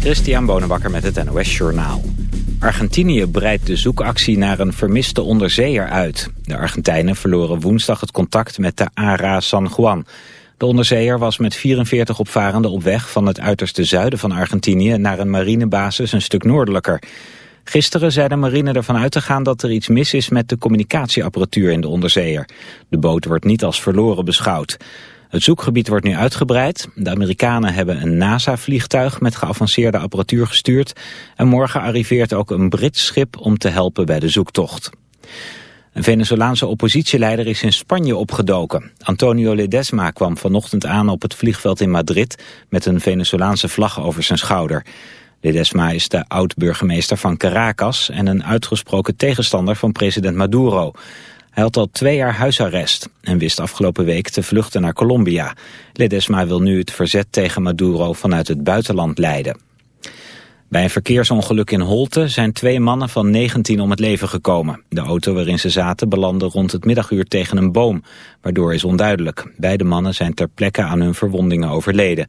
Christian Bonenbakker met het NOS Journaal. Argentinië breidt de zoekactie naar een vermiste onderzeeër uit. De Argentijnen verloren woensdag het contact met de ARA San Juan. De onderzeeër was met 44 opvarenden op weg van het uiterste zuiden van Argentinië... naar een marinebasis een stuk noordelijker. Gisteren zei de marine ervan uit te gaan dat er iets mis is met de communicatieapparatuur in de onderzeeër. De boot wordt niet als verloren beschouwd. Het zoekgebied wordt nu uitgebreid. De Amerikanen hebben een NASA-vliegtuig met geavanceerde apparatuur gestuurd. En morgen arriveert ook een Brits schip om te helpen bij de zoektocht. Een Venezolaanse oppositieleider is in Spanje opgedoken. Antonio Ledesma kwam vanochtend aan op het vliegveld in Madrid... met een Venezolaanse vlag over zijn schouder. Ledesma is de oud-burgemeester van Caracas... en een uitgesproken tegenstander van president Maduro... Hij had al twee jaar huisarrest en wist afgelopen week te vluchten naar Colombia. Ledesma wil nu het verzet tegen Maduro vanuit het buitenland leiden. Bij een verkeersongeluk in Holte zijn twee mannen van 19 om het leven gekomen. De auto waarin ze zaten belandde rond het middaguur tegen een boom, waardoor is onduidelijk. Beide mannen zijn ter plekke aan hun verwondingen overleden.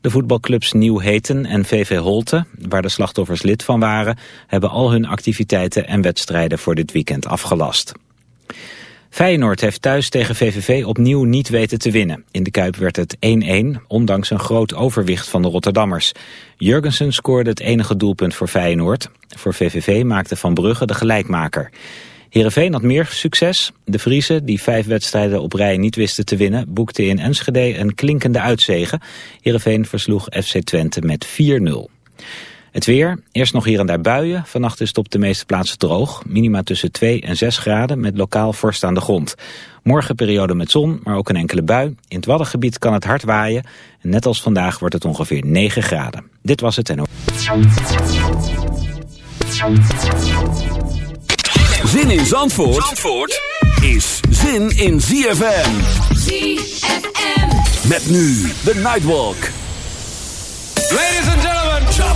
De voetbalclubs Nieuw Heten en VV Holte, waar de slachtoffers lid van waren, hebben al hun activiteiten en wedstrijden voor dit weekend afgelast. Feyenoord heeft thuis tegen VVV opnieuw niet weten te winnen. In de Kuip werd het 1-1, ondanks een groot overwicht van de Rotterdammers. Jurgensen scoorde het enige doelpunt voor Feyenoord. Voor VVV maakte Van Brugge de gelijkmaker. Heerenveen had meer succes. De Friese, die vijf wedstrijden op rij niet wisten te winnen... boekte in Enschede een klinkende uitzege. Heerenveen versloeg FC Twente met 4-0. Het weer, eerst nog hier en daar buien. Vannacht is het op de meeste plaatsen droog. Minima tussen 2 en 6 graden met lokaal vorst aan de grond. Morgen periode met zon, maar ook een enkele bui. In het Waddengebied kan het hard waaien. En net als vandaag wordt het ongeveer 9 graden. Dit was het NO. Zin in Zandvoort, Zandvoort is zin in ZFM. ZFM. Met nu de Nightwalk. Ladies and gentlemen.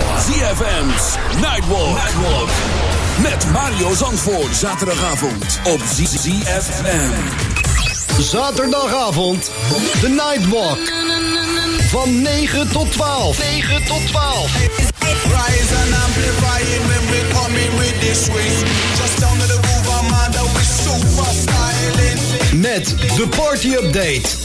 ZFM's Nightwalk. Nightwalk. Met Mario Zandvoort. Zaterdagavond op ZFM. Zaterdagavond. De Nightwalk. Van 9 tot 12. 9 tot 12. Rise and amplifying when we coming with this swing. Just down to the groove, I'm under with super styling. Met de party update.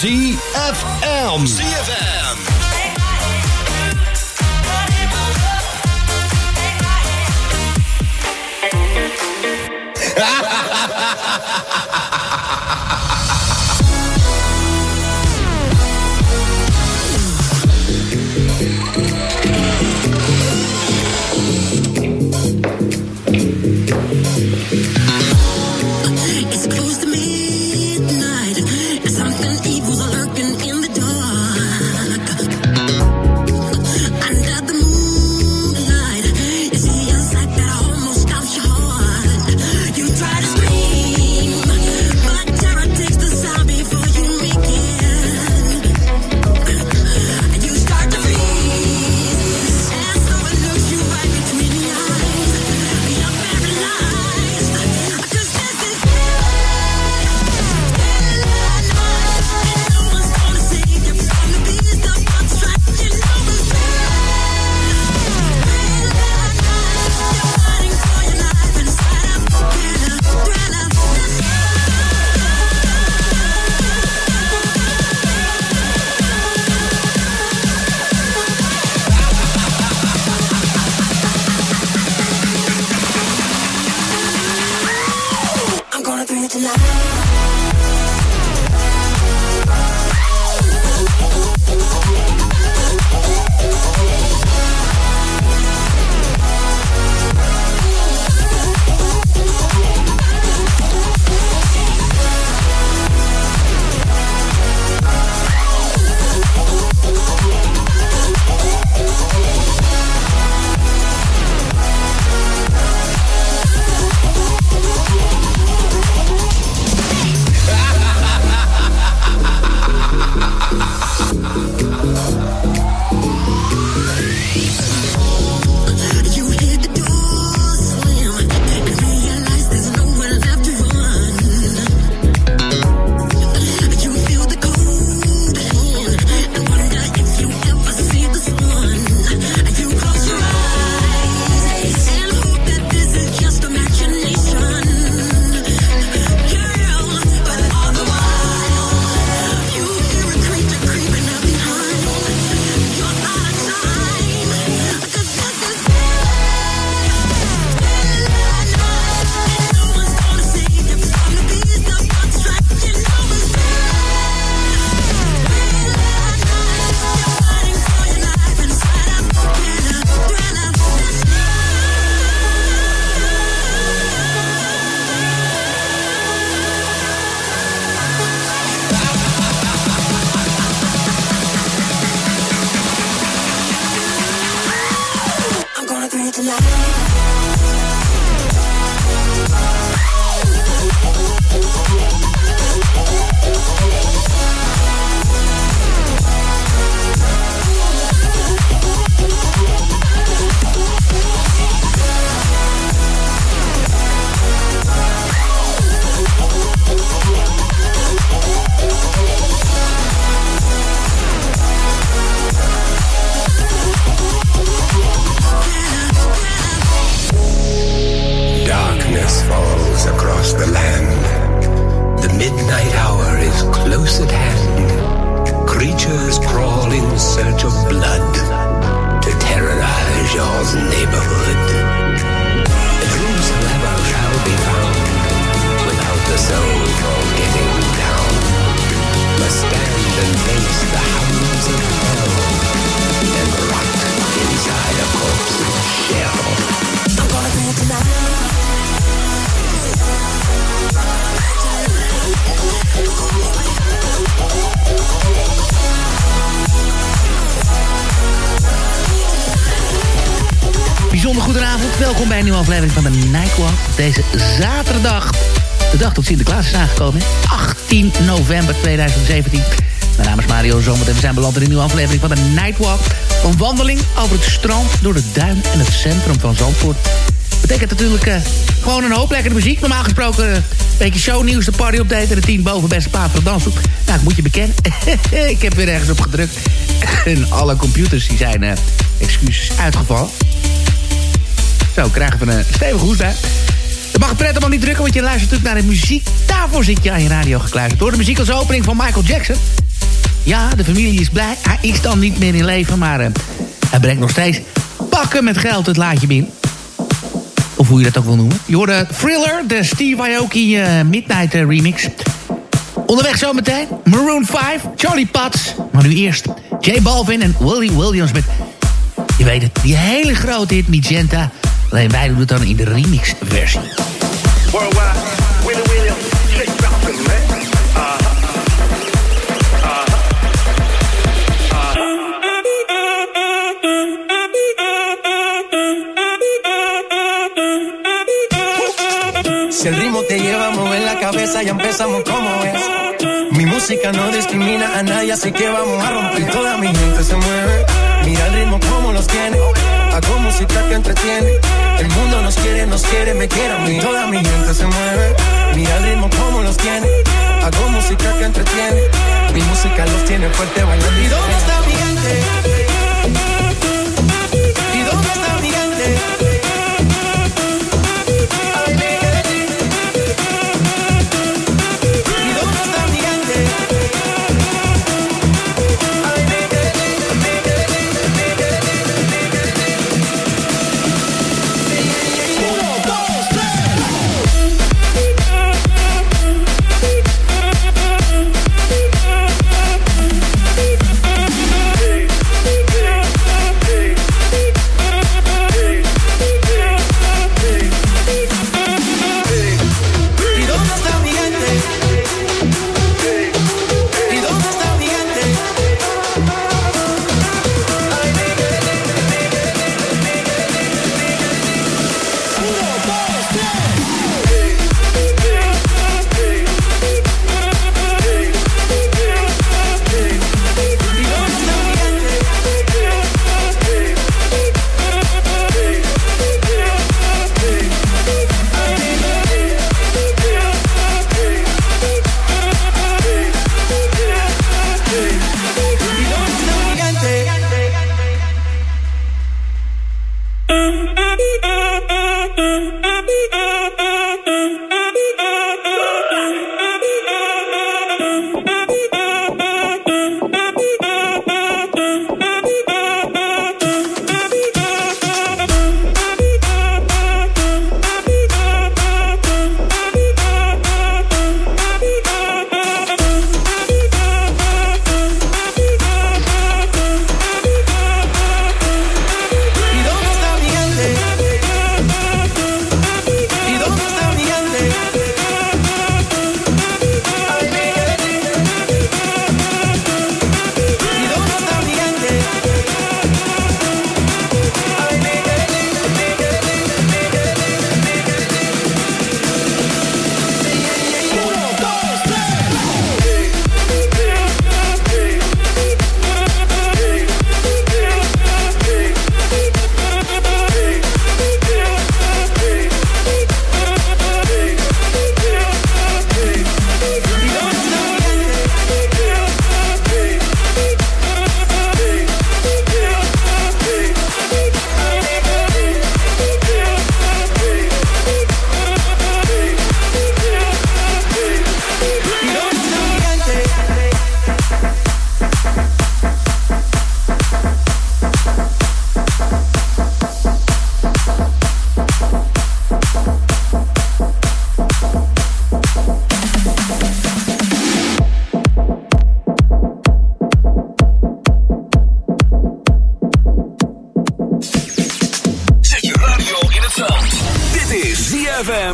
ZFM. ZFM. Deze zaterdag. De dag dat Sinterklaas is aangekomen. hè? 18 november 2017. Mijn naam is Mario Zomert en we zijn beland in een nieuwe aflevering van de Nightwalk. Een wandeling over het strand, door de duin en het centrum van Zandvoort. Betekent natuurlijk eh, gewoon een hoop lekkere muziek. Normaal gesproken eh, een beetje shownieuws, de party update en de 10 boven beste voor de dansgroep. Nou, ik moet je bekennen. ik heb weer ergens op gedrukt. en alle computers die zijn, eh, excuses, uitgevallen. Zo krijgen we een stevige hoest bij. Mag het pret niet drukken, want je luistert natuurlijk naar de muziek. Daarvoor zit je aan je radio gekluisterd. Door de muziek als opening van Michael Jackson. Ja, de familie is blij. Hij is dan niet meer in leven, maar eh, hij brengt nog steeds pakken met geld het laadje binnen. Of hoe je dat ook wil noemen. Je hoorde Thriller, de Steve Aoki eh, Midnight eh, remix. Onderweg zometeen Maroon 5, Charlie Potts. Maar nu eerst J Balvin en Willie Williams met... Je weet het, die hele grote hit Magenta. Alleen wij doen het dan in de remix versie. Worldwide, Willie Williams, straight dropping, man. Uh-huh. Si el ritmo te lleva a mover la cabeza, ya empezamos como es. Mi música no discrimina a nadie, así que vamos a romper. Toda mi gente se mueve. Mira el ritmo como los tiene. Hago música que entretiene. El mundo nos quiere, nos quiere, me quiere a mí. Toda mi gente se mueve. Mira el ritmo como los tiene. Hago música que entretiene. Mi música los tiene fuerte bailando. ¿Y dónde está mi gente?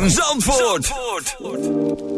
Zandvoort. Now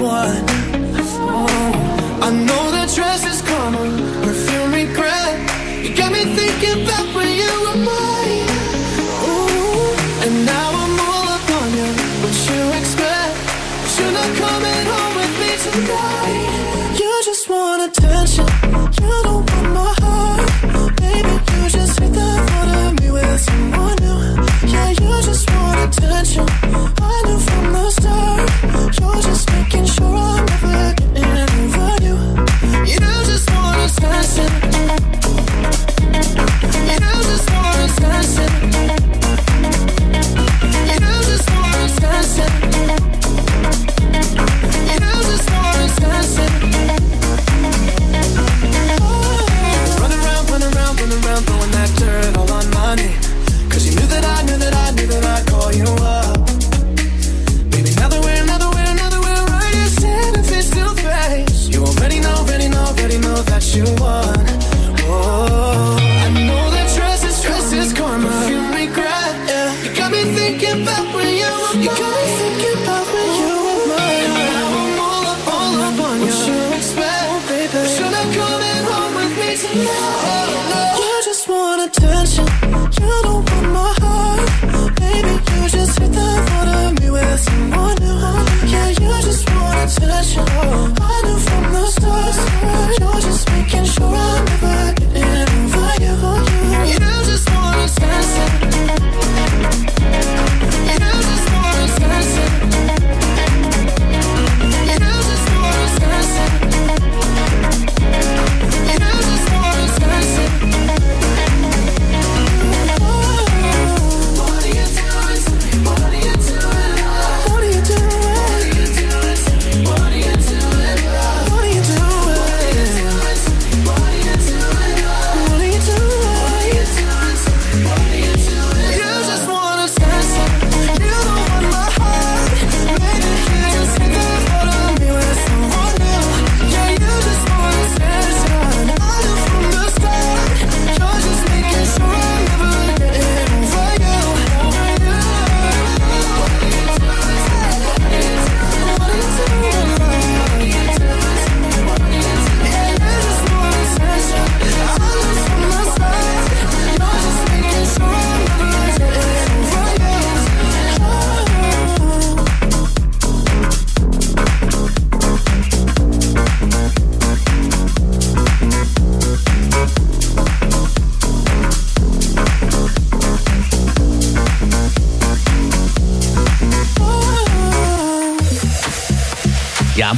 one.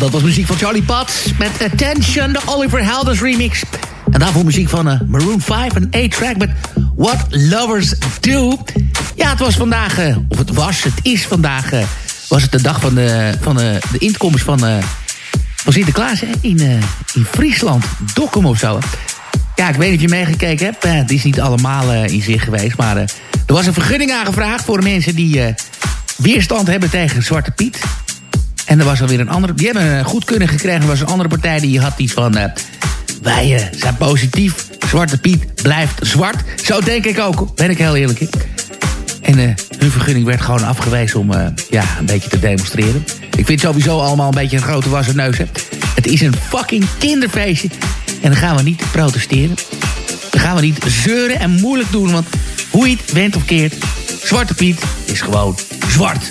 Dat was muziek van Charlie Potts met Attention, de Oliver Helders remix. En daarvoor muziek van eh, Maroon 5 en A-Track met What Lovers Do. Ja, het was vandaag, eh, of het was, het is vandaag, eh, was het de dag van de, van de, de inkomst van, van Sinterklaas hè? In, in Friesland, Dokkum of zo. Ja, ik weet niet of je meegekeken hebt. Het is niet allemaal in zich geweest, maar er was een vergunning aangevraagd voor mensen die weerstand hebben tegen Zwarte Piet. En er was alweer een andere... Die hebben een goedkeuring gekregen. Er was een andere partij die had iets van... eh, wij eh, zijn positief. Zwarte Piet blijft zwart. Zo denk ik ook. Ben ik heel eerlijk. En eh, hun vergunning werd gewoon afgewezen om ja, een beetje te demonstreren. Ik vind sowieso allemaal een beetje een grote wassen neus. Het is een fucking kinderfeestje. En dan gaan we niet protesteren. Dan gaan we niet zeuren en moeilijk doen. Want hoe je het went of keert... Zwarte Piet is gewoon zwart.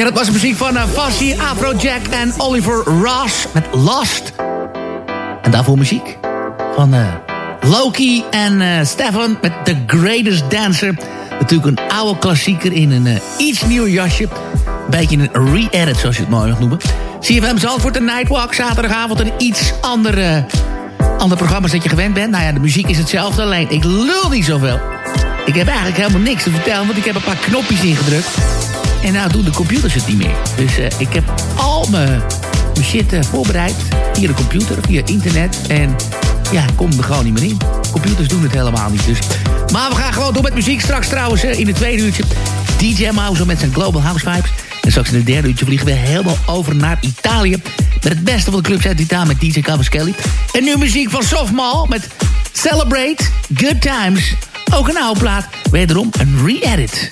Ja, dat was de muziek van uh, Fuzzy, Afrojack en Oliver Ross met Lost. En daarvoor muziek van uh, Loki en uh, Stefan met The Greatest Dancer. Natuurlijk een oude klassieker in een iets nieuw jasje. Beetje een re-edit, zoals je het mooi mag noemen. CFM Zandvoort, de Nightwalk, zaterdagavond een iets ander, uh, ander programma dat je gewend bent. Nou ja, de muziek is hetzelfde, alleen ik lul niet zoveel. Ik heb eigenlijk helemaal niks te vertellen, want ik heb een paar knopjes ingedrukt. En nou doen de computers het niet meer. Dus uh, ik heb al mijn, shit uh, voorbereid. Via de computer, via internet. En ja, ik kom er gewoon niet meer in. Computers doen het helemaal niet. Dus. Maar we gaan gewoon door met muziek. Straks trouwens uh, in het tweede uurtje. DJ Mouse met zijn Global House Vibes. En straks in het derde uurtje vliegen we helemaal over naar Italië. Met het beste van de clubs uit Italië met DJ Cavaschelli. En nu muziek van Softmal met Celebrate Good Times. Ook een oude plaat. Wederom een re-edit.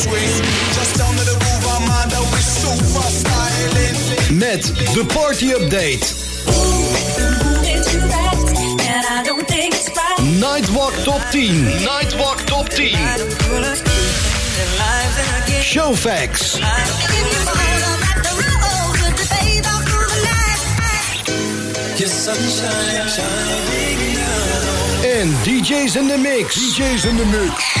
swing. The super styling. Met de party update. Nightwalk Top 10. Nightwalk Top 10. Show facts. En DJ's in the mix. DJ's in the mix.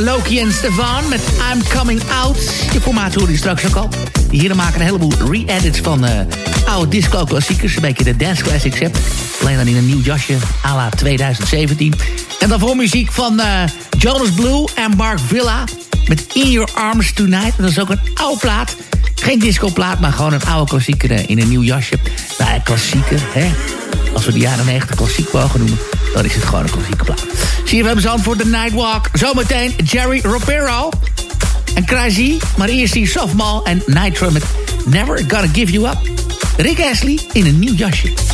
Loki en Stefan met I'm Coming Out. De formaat hoorde je straks ook al. Die heren maken een heleboel re-edits van uh, oude disco-klassiekers. Een beetje de dance classics, hè. Alleen dan in een nieuw jasje, à la 2017. En daarvoor muziek van uh, Jonas Blue en Mark Villa... met In Your Arms Tonight. Dat is ook een oude plaat. Geen disco-plaat, maar gewoon een oude klassieker in een nieuw jasje. Nou, klassieker, hè. Als we de jaren 90 klassiek mogen noemen dan is het gewoon een klassieke plaat. We hebben zand voor de Nightwalk. Zometeen Jerry Ropero en Crazy. Maar eerst die Softball en Nitro met Never Gonna Give You Up. Rick Astley in een nieuw jasje.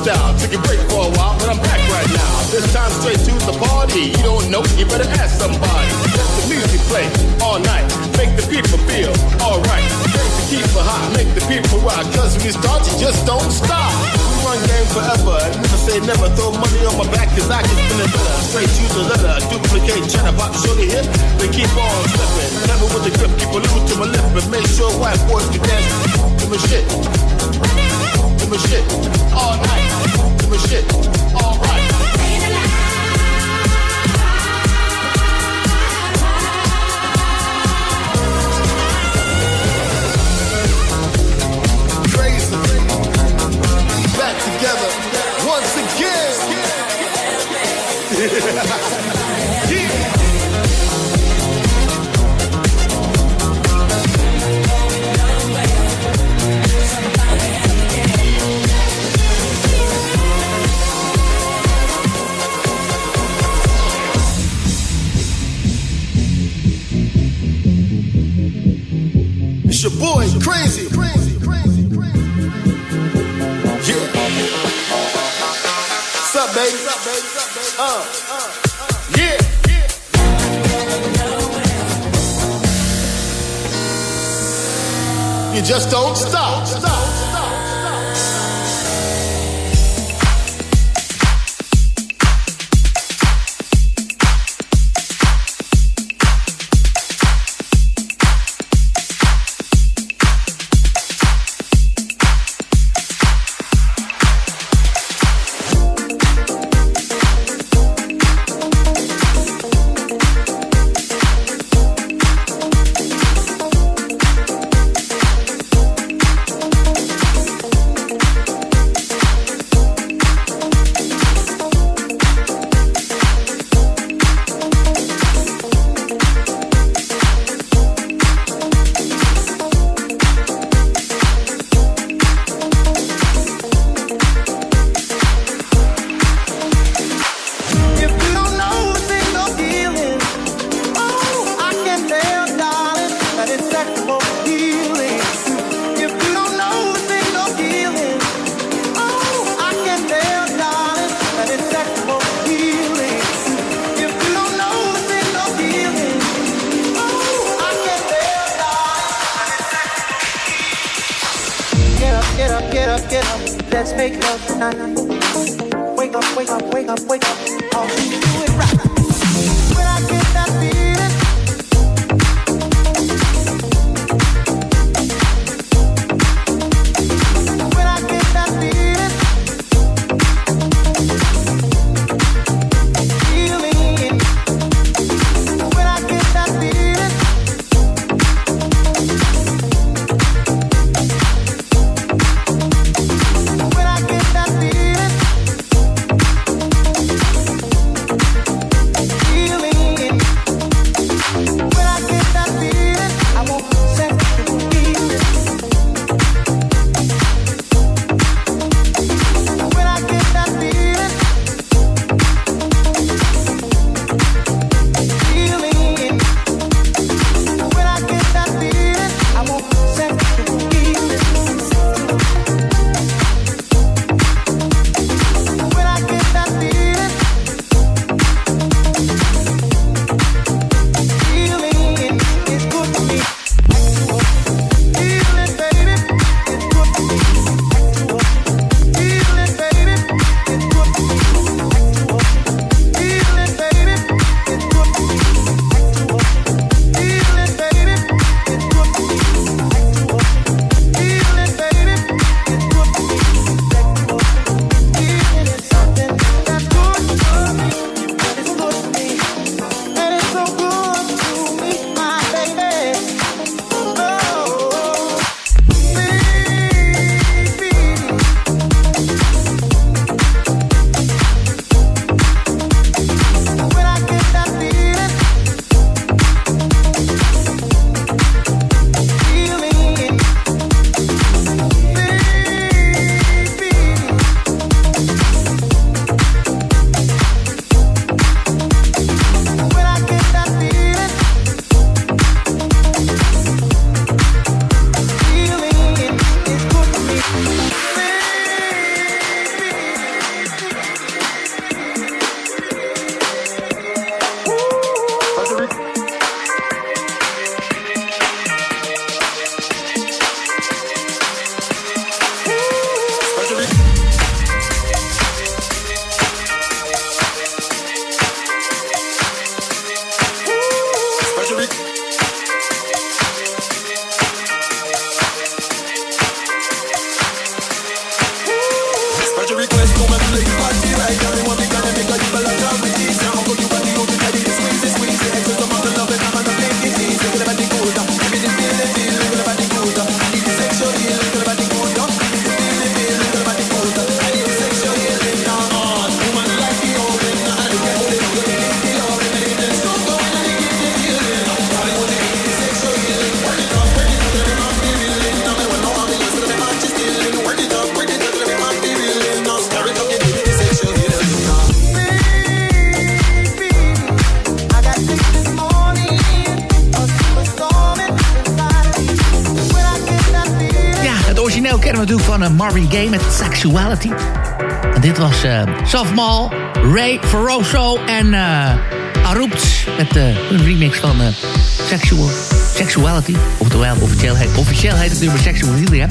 Took a break for a while, but I'm back right now. This time straight to the party. You don't know, you better ask somebody. Let the music play all night. Make the people feel alright. Make the people hot, make the people rock. Cause when you start, you just don't stop. We run game forever. Never say never. Throw money on my back, cause I can spin it better. Straight to the letter. Duplicate cheddar pop, show the hip. They keep on slipping. Never with the grip, keep a little to my lip. And make sure white boys can dance. Give me shit give a shit. All night. i'm a shit. All right. Back together once again. your boy, crazy. crazy, crazy, crazy yeah. What's up, baby? Uh, uh, yeah. You just don't stop. stop. Marvin Gaye met Sexuality. En dit was Softmal, Ray Ferroso en Arupt met eh, een remix van Sexual, Sexuality. Oftewel, officieel heet, officieel heet het nummer hè.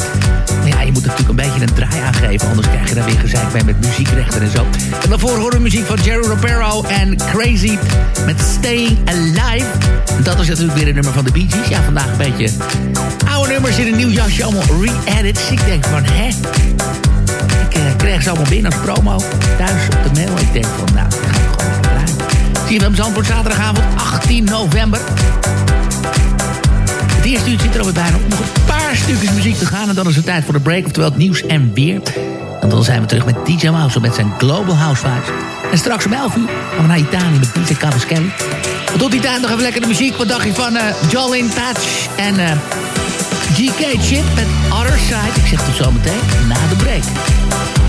Maar ja, je moet natuurlijk een beetje een draai aan geven... anders krijg je daar weer gezeik mee met muziekrechten en zo. En daarvoor horen we muziek van Jerry Romero en Crazy met Staying Alive. Dat is natuurlijk weer een nummer van de Bee Gees. Ja, vandaag een beetje nummers in een nieuw jasje, allemaal re-edits. Ik denk van, hè? Ik eh, kreeg ze allemaal binnen als promo thuis op de mail. Ik denk van, nou, dat gaan we gewoon draaien. CFM Zandvoort, zaterdagavond 18 november. Het eerste uur zit er alweer bijna op. Nog een paar stukjes muziek te gaan en dan is het tijd voor de break. Oftewel het nieuws en weer. En dan zijn we terug met DJ Mouse met zijn Global House Vibes. En straks om 11 uur gaan we naar Italië met DJ Cavaschelli. Tot die tijd nog even lekker de muziek. Wat dacht je van eh Jolin Touch en eh, GK Chip met Other Side. Ik zeg tot zometeen na de break.